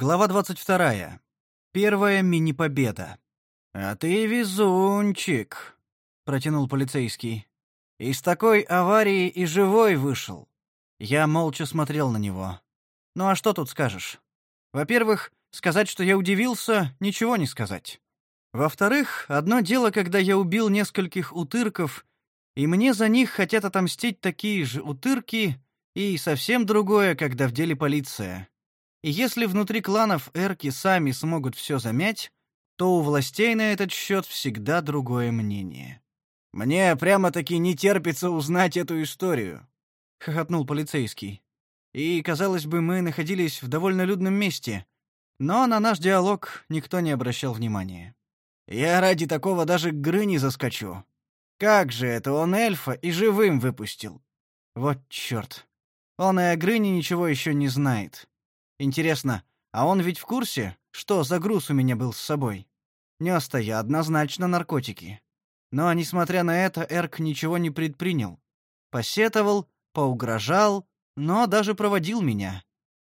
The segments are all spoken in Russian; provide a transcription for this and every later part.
Глава 22. Первая мини-победа. «А ты везунчик», — протянул полицейский. «Из такой аварии и живой вышел». Я молча смотрел на него. «Ну а что тут скажешь? Во-первых, сказать, что я удивился, ничего не сказать. Во-вторых, одно дело, когда я убил нескольких утырков, и мне за них хотят отомстить такие же утырки, и совсем другое, когда в деле полиция. И если внутри кланов эрки сами смогут все замять, то у властей на этот счет всегда другое мнение. «Мне прямо-таки не терпится узнать эту историю», — хохотнул полицейский. И, казалось бы, мы находились в довольно людном месте, но на наш диалог никто не обращал внимания. «Я ради такого даже к Грыне заскочу. Как же это он эльфа и живым выпустил? Вот черт. Он и о Грыне ничего еще не знает. Интересно, а он ведь в курсе, что за груз у меня был с собой? Нес-то я однозначно наркотики. Но, несмотря на это, Эрк ничего не предпринял. Посетовал, поугрожал, но даже проводил меня.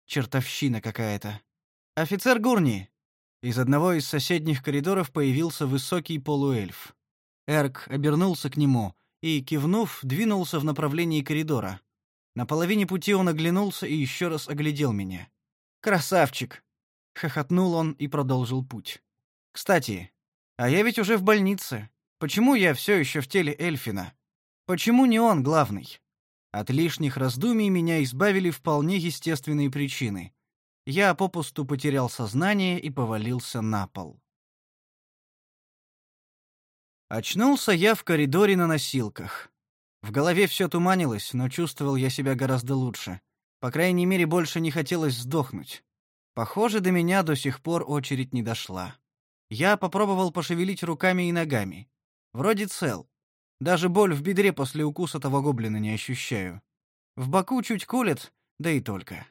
Чертовщина какая-то. «Офицер Гурни!» Из одного из соседних коридоров появился высокий полуэльф. Эрк обернулся к нему и, кивнув, двинулся в направлении коридора. На половине пути он оглянулся и еще раз оглядел меня. Красавчик, хохотнул он и продолжил путь. Кстати, а я ведь уже в больнице. Почему я все еще в теле Эльфина? Почему не он главный? От лишних раздумий меня избавили вполне естественные причины. Я попусту потерял сознание и повалился на пол. Очнулся я в коридоре на носилках. В голове все туманилось, но чувствовал я себя гораздо лучше. По крайней мере, больше не хотелось сдохнуть. Похоже, до меня до сих пор очередь не дошла. Я попробовал пошевелить руками и ногами. Вроде цел. Даже боль в бедре после укуса того гоблина не ощущаю. В боку чуть колет, да и только.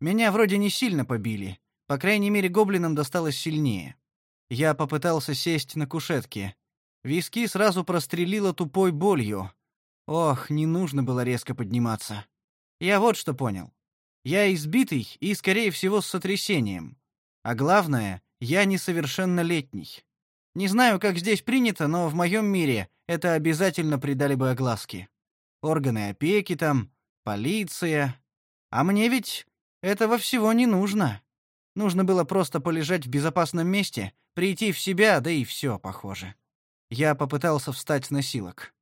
Меня вроде не сильно побили. По крайней мере, гоблинам досталось сильнее. Я попытался сесть на кушетке. Виски сразу прострелило тупой болью. Ох, не нужно было резко подниматься. Я вот что понял. Я избитый и, скорее всего, с сотрясением. А главное, я несовершеннолетний. Не знаю, как здесь принято, но в моем мире это обязательно придали бы огласке. Органы опеки там, полиция. А мне ведь этого всего не нужно. Нужно было просто полежать в безопасном месте, прийти в себя, да и все, похоже. Я попытался встать с носилок.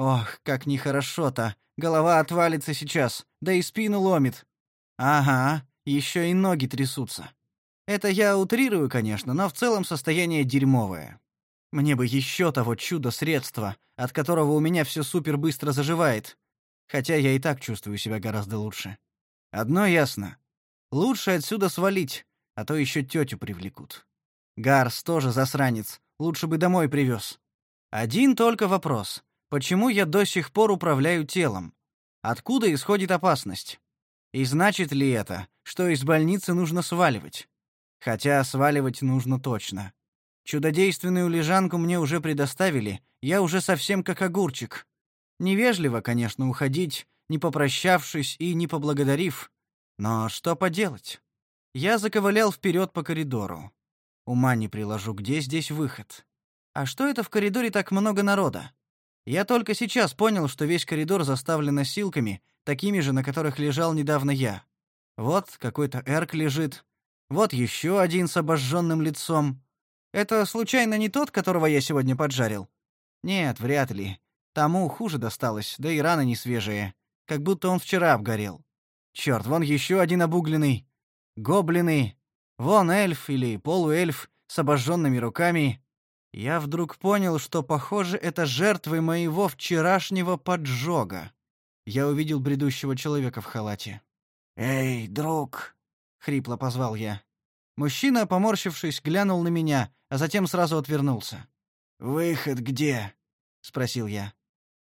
Ох, как нехорошо-то. Голова отвалится сейчас, да и спину ломит. Ага, еще и ноги трясутся. Это я утрирую, конечно, но в целом состояние дерьмовое. Мне бы еще того чудо-средства, от которого у меня все супер быстро заживает. Хотя я и так чувствую себя гораздо лучше. Одно ясно. Лучше отсюда свалить, а то еще тетю привлекут. Гарс тоже засранец, лучше бы домой привез. Один только вопрос. Почему я до сих пор управляю телом? Откуда исходит опасность? И значит ли это, что из больницы нужно сваливать? Хотя сваливать нужно точно. Чудодейственную лежанку мне уже предоставили, я уже совсем как огурчик. Невежливо, конечно, уходить, не попрощавшись и не поблагодарив. Но что поделать? Я заковылял вперед по коридору. Ума не приложу, где здесь выход. А что это в коридоре так много народа? Я только сейчас понял, что весь коридор заставлен носилками, такими же, на которых лежал недавно я. Вот какой-то эрк лежит, вот еще один с обожженным лицом. Это случайно не тот, которого я сегодня поджарил? Нет, вряд ли. Тому хуже досталось, да и раны не свежие, как будто он вчера обгорел. Черт, вон еще один обугленный. Гоблины. Вон эльф или полуэльф с обожженными руками. Я вдруг понял, что, похоже, это жертвы моего вчерашнего поджога. Я увидел бредущего человека в халате. «Эй, друг!» — хрипло позвал я. Мужчина, поморщившись, глянул на меня, а затем сразу отвернулся. «Выход где?» — спросил я.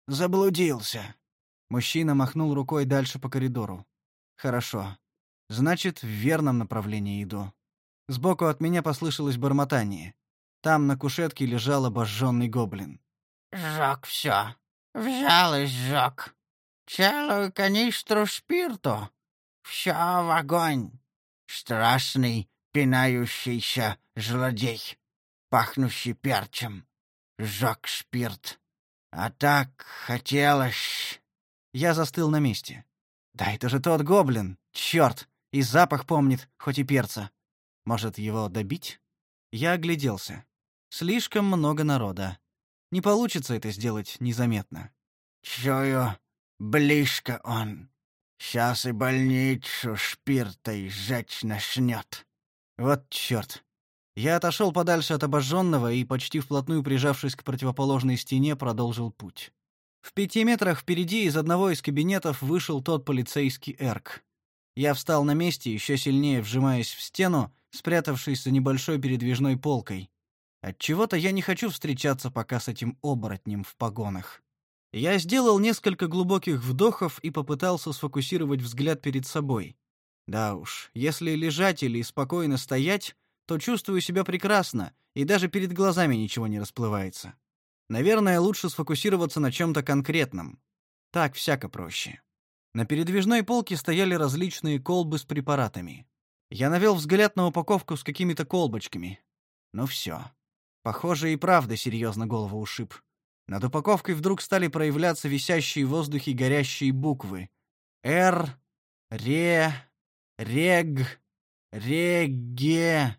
«Заблудился». Мужчина махнул рукой дальше по коридору. «Хорошо. Значит, в верном направлении иду». Сбоку от меня послышалось бормотание. Там на кушетке лежал обожженный гоблин. «Сжег все. Взял и сжег. Целую канистру спирту. Все в огонь. Страшный спинающийся злодей, пахнущий перчем. Сжег спирт. А так хотелось... Я застыл на месте. Да это же тот гоблин, черт, и запах помнит, хоть и перца. Может, его добить? Я огляделся. Слишком много народа. Не получится это сделать незаметно. Чую, близко он. Сейчас и больницу шпиртой сжечь начнет. Вот черт. Я отошел подальше от обожженного и, почти вплотную прижавшись к противоположной стене, продолжил путь. В пяти метрах впереди из одного из кабинетов вышел тот полицейский Эрк. Я встал на месте, еще сильнее вжимаясь в стену, спрятавшись за небольшой передвижной полкой. Отчего-то я не хочу встречаться пока с этим оборотнем в погонах. Я сделал несколько глубоких вдохов и попытался сфокусировать взгляд перед собой. Да уж, если лежать или спокойно стоять, то чувствую себя прекрасно, и даже перед глазами ничего не расплывается. Наверное, лучше сфокусироваться на чем-то конкретном. Так всяко проще. На передвижной полке стояли различные колбы с препаратами. Я навел взгляд на упаковку с какими-то колбочками. Ну все. Похоже, и правда серьезно голову ушиб. Над упаковкой вдруг стали проявляться висящие в воздухе горящие буквы. «Р», «Ре», «Рег», «Реге».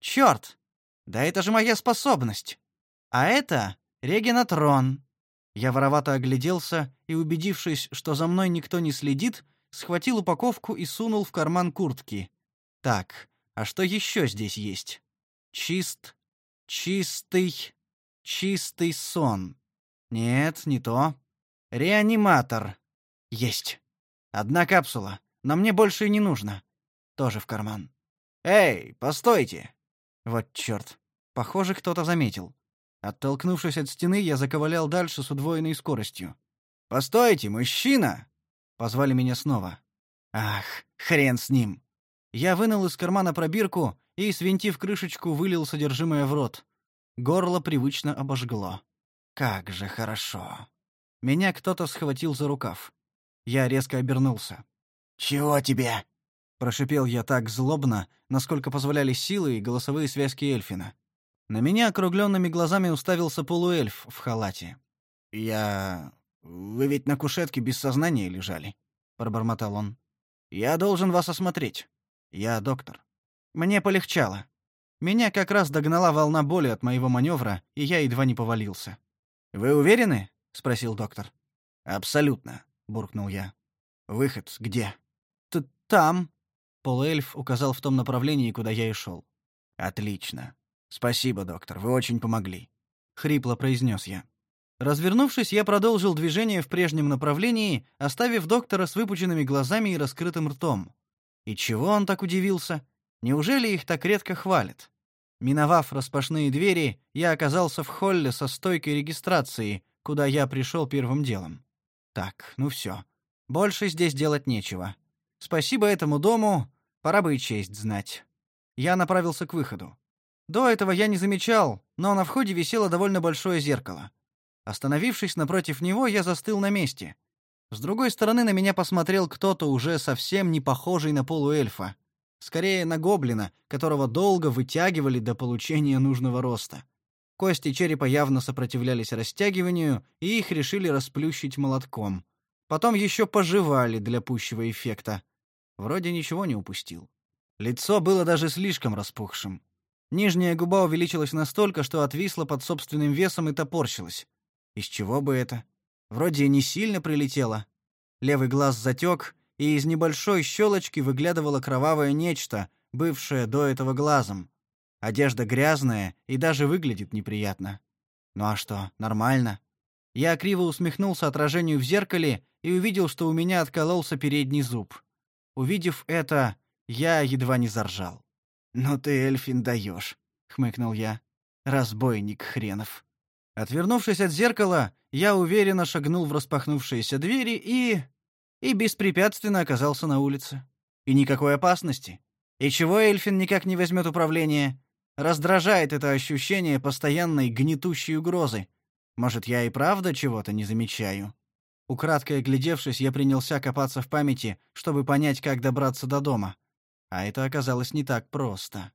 Черт! Да это же моя способность! А это регенатрон. Я воровато огляделся и, убедившись, что за мной никто не следит, схватил упаковку и сунул в карман куртки. Так, а что еще здесь есть? Чист, чистый, чистый сон. Нет, не то. Реаниматор. Есть. Одна капсула, но мне больше и не нужно. Тоже в карман. Эй, постойте. Вот чёрт. Похоже, кто-то заметил. Оттолкнувшись от стены, я заковылял дальше с удвоенной скоростью. «Постойте, мужчина!» Позвали меня снова. Ах, хрен с ним. Я вынул из кармана пробирку и, свинтив крышечку, вылил содержимое в рот. Горло привычно обожгло. Как же хорошо. Меня кто-то схватил за рукав. Я резко обернулся. «Чего тебе?» Прошипел я так злобно, насколько позволяли силы и голосовые связки Эльфина. На меня округленными глазами уставился полуэльф в халате. «Я... Вы ведь на кушетке без сознания лежали», — пробормотал он. «Я должен вас осмотреть. Я доктор». Мне полегчало. Меня как раз догнала волна боли от моего маневра, и я едва не повалился. «Вы уверены?» — спросил доктор. «Абсолютно», — буркнул я. «Выход где?» «Т «Там», — полуэльф указал в том направлении, куда я и шел. «Отлично. Спасибо, доктор, вы очень помогли», — хрипло произнес я. Развернувшись, я продолжил движение в прежнем направлении, оставив доктора с выпученными глазами и раскрытым ртом. И чего он так удивился? Неужели их так редко хвалят? Миновав распашные двери, я оказался в холле со стойкой регистрации, куда я пришел первым делом. Так, ну все. Больше здесь делать нечего. Спасибо этому дому, пора бы и честь знать. Я направился к выходу. До этого я не замечал, но на входе висело довольно большое зеркало. Остановившись напротив него, я застыл на месте. С другой стороны на меня посмотрел кто-то уже совсем не похожий на полуэльфа скорее на гоблина, которого долго вытягивали до получения нужного роста. Кости черепа явно сопротивлялись растягиванию, и их решили расплющить молотком. Потом еще пожевали для пущего эффекта. Вроде ничего не упустил. Лицо было даже слишком распухшим. Нижняя губа увеличилась настолько, что отвисла под собственным весом и топорщилась. Из чего бы это? Вроде не сильно прилетело. Левый глаз затек, и из небольшой щелочки выглядывало кровавое нечто, бывшее до этого глазом. Одежда грязная и даже выглядит неприятно. Ну а что, нормально. Я криво усмехнулся отражению в зеркале и увидел, что у меня откололся передний зуб. Увидев это, я едва не заржал. «Ну ты, Эльфин, даешь», — хмыкнул я. «Разбойник хренов». Отвернувшись от зеркала, я уверенно шагнул в распахнувшиеся двери и и беспрепятственно оказался на улице. И никакой опасности. И чего Эльфин никак не возьмет управление? Раздражает это ощущение постоянной гнетущей угрозы. Может, я и правда чего-то не замечаю? Украдкой оглядевшись, я принялся копаться в памяти, чтобы понять, как добраться до дома. А это оказалось не так просто.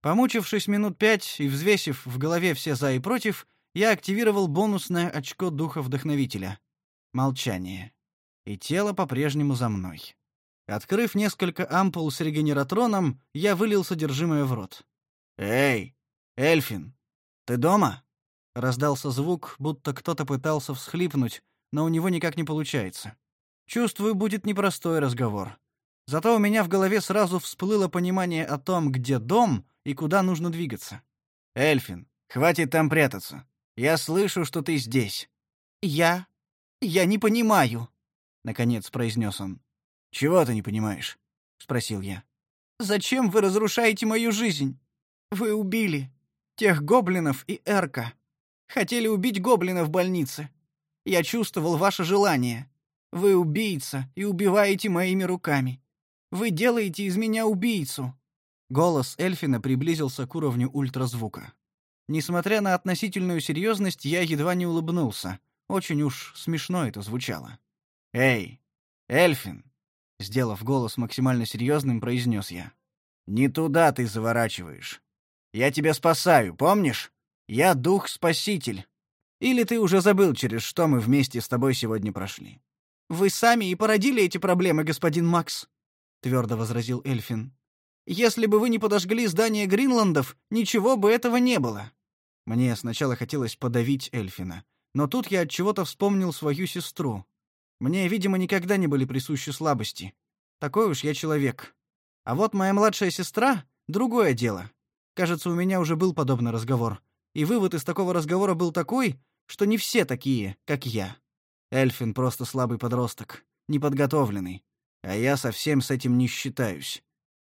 Помучившись минут пять и взвесив в голове все «за» и «против», я активировал бонусное очко духа вдохновителя. Молчание. И тело по-прежнему за мной. Открыв несколько ампул с регенератроном, я вылил содержимое в рот. «Эй, Эльфин, ты дома?» Раздался звук, будто кто-то пытался всхлипнуть, но у него никак не получается. Чувствую, будет непростой разговор. Зато у меня в голове сразу всплыло понимание о том, где дом и куда нужно двигаться. «Эльфин, хватит там прятаться. Я слышу, что ты здесь». «Я? Я не понимаю», — наконец произнес он. «Чего ты не понимаешь?» — спросил я. «Зачем вы разрушаете мою жизнь? Вы убили тех гоблинов и Эрка. Хотели убить гоблина в больнице. Я чувствовал ваше желание. Вы убийца и убиваете моими руками. Вы делаете из меня убийцу. Голос Эльфина приблизился к уровню ультразвука. Несмотря на относительную серьезность, я едва не улыбнулся. Очень уж смешно это звучало. «Эй, Эльфин!» Сделав голос максимально серьезным, произнес я. «Не туда ты заворачиваешь. Я тебя спасаю, помнишь? Я дух-спаситель. Или ты уже забыл, через что мы вместе с тобой сегодня прошли?» «Вы сами и породили эти проблемы, господин Макс», — твердо возразил Эльфин. «Если бы вы не подожгли здание Гринландов, ничего бы этого не было». Мне сначала хотелось подавить Эльфина, но тут я от чего-то вспомнил свою сестру. Мне, видимо, никогда не были присущи слабости. Такой уж я человек. А вот моя младшая сестра — другое дело. Кажется, у меня уже был подобный разговор. И вывод из такого разговора был такой, что не все такие, как я. Эльфин просто слабый подросток, неподготовленный. А я совсем с этим не считаюсь.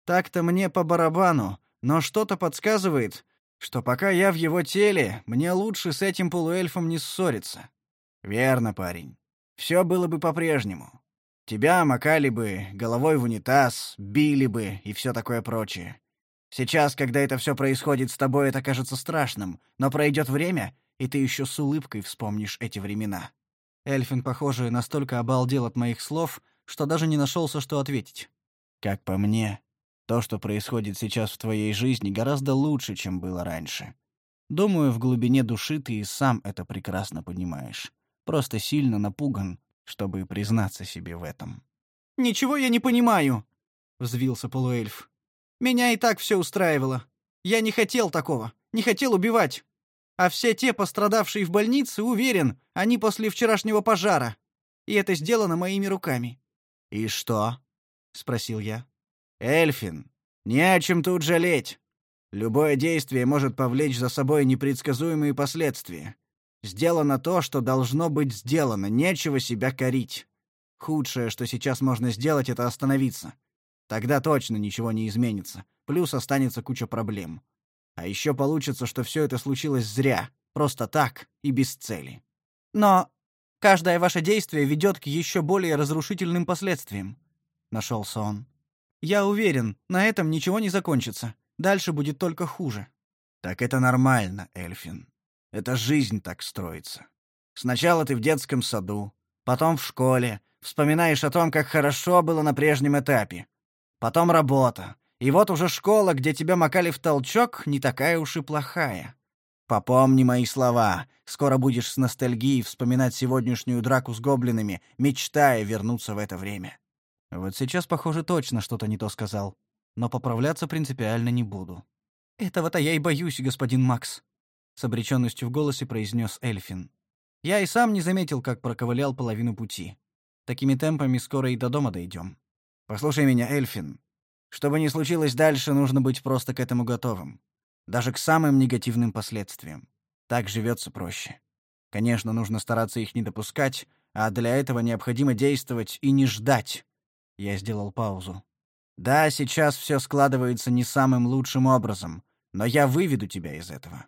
Так-то мне по барабану, но что-то подсказывает, что пока я в его теле, мне лучше с этим полуэльфом не ссориться. Верно, парень. Все было бы по-прежнему. Тебя макали бы, головой в унитаз, били бы и все такое прочее. Сейчас, когда это все происходит с тобой, это кажется страшным, но пройдет время, и ты еще с улыбкой вспомнишь эти времена. Эльфин, похоже, настолько обалдел от моих слов, что даже не нашелся, что ответить. Как по мне, то, что происходит сейчас в твоей жизни, гораздо лучше, чем было раньше. Думаю, в глубине души ты и сам это прекрасно понимаешь. Просто сильно напуган, чтобы признаться себе в этом. «Ничего я не понимаю», — взвился полуэльф. «Меня и так все устраивало. Я не хотел такого, не хотел убивать. А все те, пострадавшие в больнице, уверен, они после вчерашнего пожара. И это сделано моими руками. И что? спросил я. Эльфин, не о чем тут жалеть. Любое действие может повлечь за собой непредсказуемые последствия. Сделано то, что должно быть сделано, нечего себя корить. Худшее, что сейчас можно сделать, это остановиться. Тогда точно ничего не изменится, плюс останется куча проблем. А еще получится, что все это случилось зря, просто так и без цели. Но каждое ваше действие ведет к еще более разрушительным последствиям. Нашелся он. Я уверен, на этом ничего не закончится. Дальше будет только хуже. Так это нормально, Эльфин. Это жизнь так строится. Сначала ты в детском саду, потом в школе, вспоминаешь о том, как хорошо было на прежнем этапе. Потом работа, и вот уже школа, где тебя макали в толчок, не такая уж и плохая. Попомни мои слова. Скоро будешь с ностальгией вспоминать сегодняшнюю драку с гоблинами, мечтая вернуться в это время. Вот сейчас, похоже, точно что-то не то сказал. Но поправляться принципиально не буду. «Этого-то я и боюсь, господин Макс», — с обреченностью в голосе произнес Эльфин. Я и сам не заметил, как проковылял половину пути. Такими темпами скоро и до дома дойдем. Послушай меня, Эльфин. Что бы ни случилось дальше, нужно быть просто к этому готовым. Даже к самым негативным последствиям. Так живется проще. Конечно, нужно стараться их не допускать, а для этого необходимо действовать и не ждать. Я сделал паузу. Да, сейчас все складывается не самым лучшим образом, но я выведу тебя из этого.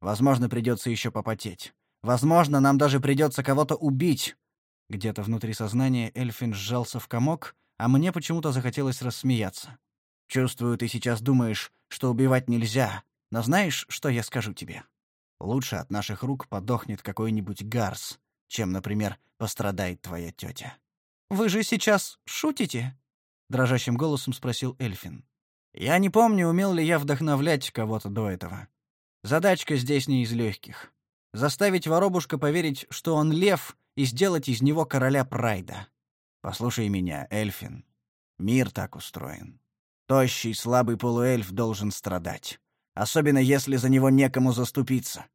Возможно, придется еще попотеть. Возможно, нам даже придется кого-то убить. Где-то внутри сознания Эльфин сжался в комок, а мне почему-то захотелось рассмеяться. Чувствую, ты сейчас думаешь, что убивать нельзя, но знаешь, что я скажу тебе? Лучше от наших рук подохнет какой-нибудь гарс, чем, например, пострадает твоя тетя. Вы же сейчас шутите? дрожащим голосом спросил Эльфин. Я не помню, умел ли я вдохновлять кого-то до этого. Задачка здесь не из легких. Заставить воробушка поверить, что он лев, и сделать из него короля Прайда. Послушай меня, Эльфин. Мир так устроен. Тощий, слабый полуэльф должен страдать. Особенно если за него некому заступиться.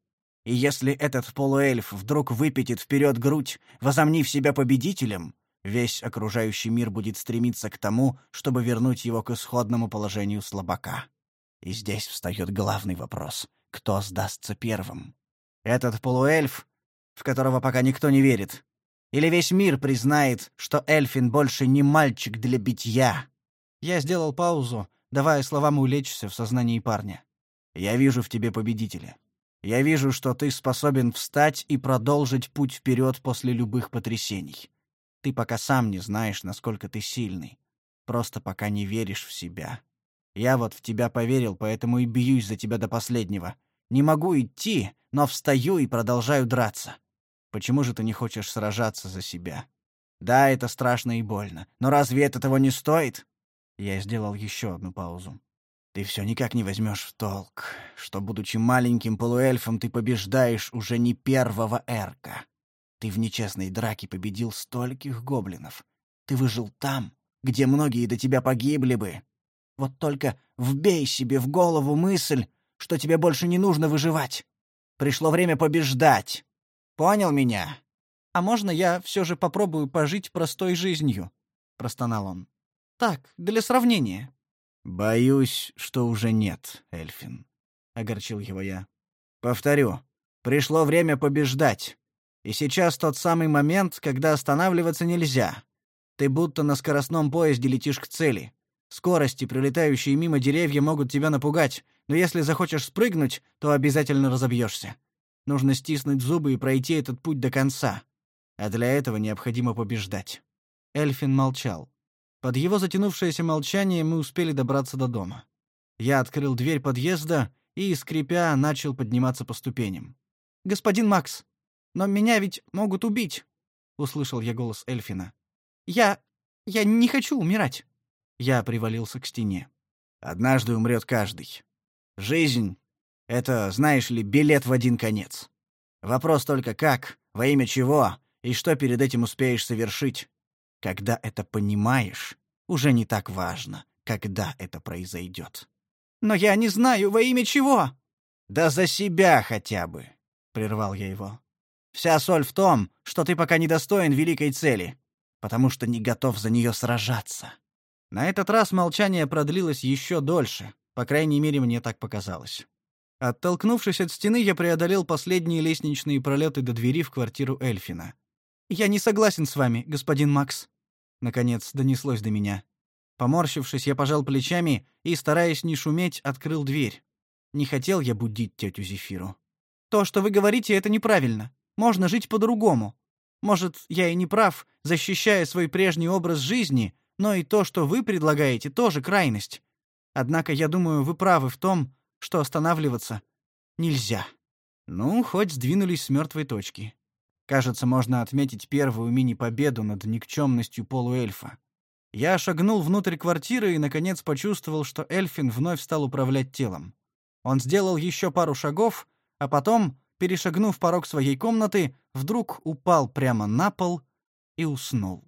И если этот полуэльф вдруг выпятит вперед грудь, возомнив себя победителем, весь окружающий мир будет стремиться к тому, чтобы вернуть его к исходному положению слабака. И здесь встает главный вопрос — кто сдастся первым? Этот полуэльф, в которого пока никто не верит, или весь мир признает, что Эльфин больше не мальчик для битья. Я сделал паузу, давая словам улечься в сознании парня. Я вижу в тебе победителя. Я вижу, что ты способен встать и продолжить путь вперед после любых потрясений. Ты пока сам не знаешь, насколько ты сильный. Просто пока не веришь в себя. Я вот в тебя поверил, поэтому и бьюсь за тебя до последнего. Не могу идти, но встаю и продолжаю драться. Почему же ты не хочешь сражаться за себя? Да, это страшно и больно, но разве это того не стоит? Я сделал еще одну паузу. Ты все никак не возьмешь в толк, что, будучи маленьким полуэльфом, ты побеждаешь уже не первого эрка. Ты в нечестной драке победил стольких гоблинов. Ты выжил там, где многие до тебя погибли бы. Вот только вбей себе в голову мысль, что тебе больше не нужно выживать. Пришло время побеждать. Понял меня? А можно я все же попробую пожить простой жизнью? простонал он. Так, для сравнения. Боюсь, что уже нет, Эльфин, огорчил его я. Повторю, пришло время побеждать. И сейчас тот самый момент, когда останавливаться нельзя. Ты будто на скоростном поезде летишь к цели. Скорости, пролетающие мимо деревья, могут тебя напугать, но если захочешь спрыгнуть, то обязательно разобьешься. Нужно стиснуть зубы и пройти этот путь до конца. А для этого необходимо побеждать. Эльфин молчал. Под его затянувшееся молчание мы успели добраться до дома. Я открыл дверь подъезда и, скрипя, начал подниматься по ступеням. «Господин Макс, но меня ведь могут убить!» — услышал я голос Эльфина. «Я... я не хочу умирать!» Я привалился к стене. «Однажды умрет каждый. Жизнь это, знаешь ли, билет в один конец. Вопрос только как, во имя чего и что перед этим успеешь совершить. Когда это понимаешь, уже не так важно, когда это произойдет. Но я не знаю, во имя чего. Да за себя хотя бы, прервал я его. Вся соль в том, что ты пока не достоин великой цели, потому что не готов за нее сражаться. На этот раз молчание продлилось еще дольше, по крайней мере, мне так показалось. Оттолкнувшись от стены, я преодолел последние лестничные пролеты до двери в квартиру Эльфина. «Я не согласен с вами, господин Макс», — наконец донеслось до меня. Поморщившись, я пожал плечами и, стараясь не шуметь, открыл дверь. Не хотел я будить тетю Зефиру. «То, что вы говорите, это неправильно. Можно жить по-другому. Может, я и не прав, защищая свой прежний образ жизни, но и то, что вы предлагаете, тоже крайность. Однако я думаю, вы правы в том, что останавливаться нельзя. Ну, хоть сдвинулись с мертвой точки. Кажется, можно отметить первую мини-победу над никчемностью полуэльфа. Я шагнул внутрь квартиры и, наконец, почувствовал, что Эльфин вновь стал управлять телом. Он сделал еще пару шагов, а потом, перешагнув порог своей комнаты, вдруг упал прямо на пол и уснул.